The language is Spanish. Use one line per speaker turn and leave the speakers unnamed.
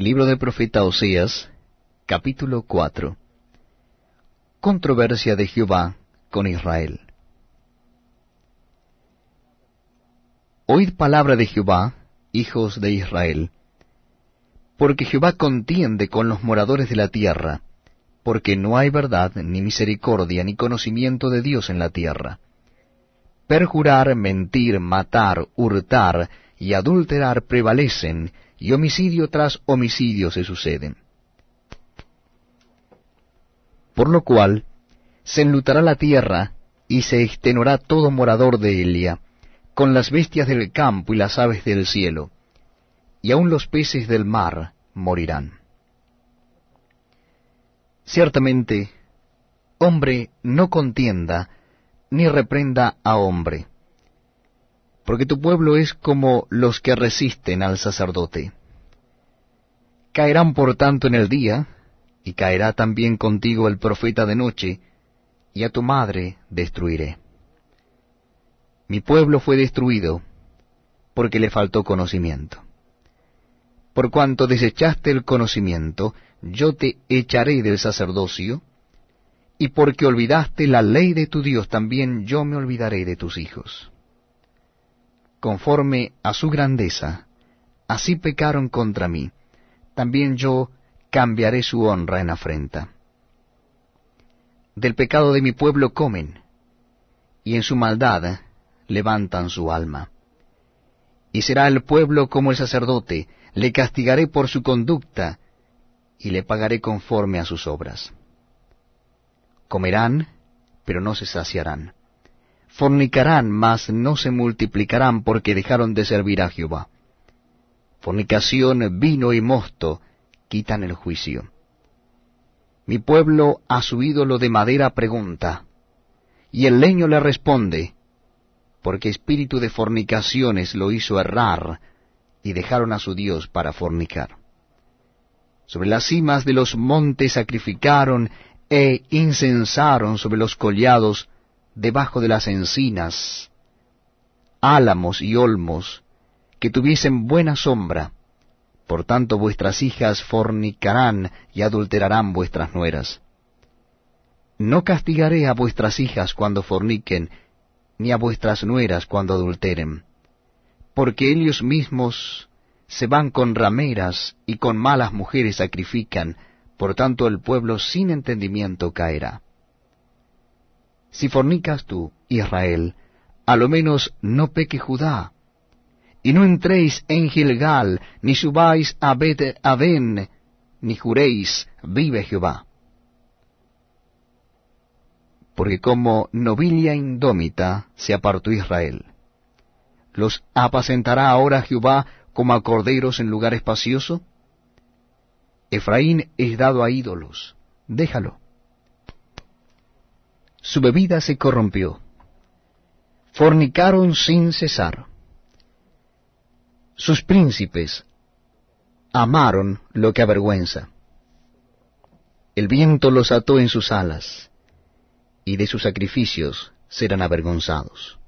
Libro del profeta Oseas, capítulo 4. Controversia de Jehová con Israel. Oíd palabra de Jehová, hijos de Israel, porque Jehová contiende con los moradores de la tierra, porque no hay verdad, ni misericordia, ni conocimiento de Dios en la tierra. Perjurar, mentir, matar, hurtar y adulterar prevalecen, y homicidio tras homicidio se suceden. Por lo cual se enlutará la tierra, y se extenuará todo morador de Elia, con las bestias del campo y las aves del cielo, y aun los peces del mar morirán. Ciertamente, hombre no contienda, ni reprenda a hombre, porque tu pueblo es como los que resisten al sacerdote. Caerán por tanto en el día, y caerá también contigo el profeta de noche, y a tu madre destruiré. Mi pueblo fue destruido, porque le faltó conocimiento. Por cuanto desechaste el conocimiento, yo te echaré del sacerdocio, y porque olvidaste la ley de tu Dios, también yo me olvidaré de tus hijos conforme a su grandeza, así pecaron contra mí, también yo cambiaré su honra en afrenta. Del pecado de mi pueblo comen, y en su maldad levantan su alma. Y será el pueblo como el sacerdote, le castigaré por su conducta, y le pagaré conforme a sus obras. Comerán, pero no se saciarán fornicarán, mas no se multiplicarán porque dejaron de servir a Jehová. Fornicación, vino y mosto quitan el juicio. Mi pueblo a su ídolo de madera pregunta, y el leño le responde, porque espíritu de fornicaciones lo hizo errar, y dejaron a su Dios para fornicar. Sobre las cimas de los montes sacrificaron e incensaron sobre los collados, debajo de las encinas, álamos y olmos, que tuviesen buena sombra. Por tanto vuestras hijas fornicarán y adulterarán vuestras nueras. No castigaré a vuestras hijas cuando forniquen, ni a vuestras nueras cuando adulteren, porque ellos mismos se van con rameras y con malas mujeres sacrifican, por tanto el pueblo sin entendimiento caerá. Si fornicas tú, Israel, a lo menos no peque Judá, y no entréis en Gilgal, ni subáis a Bet Aben, ni juréis, vive Jehová. Porque como novilla indómita se apartó Israel. ¿Los apacentará ahora Jehová como a corderos en lugar espacioso? Efraín es dado a ídolos, déjalo su bebida se corrompió. Fornicaron sin cesar. Sus príncipes amaron lo que avergüenza. El viento los ató en sus alas, y de sus sacrificios serán avergonzados.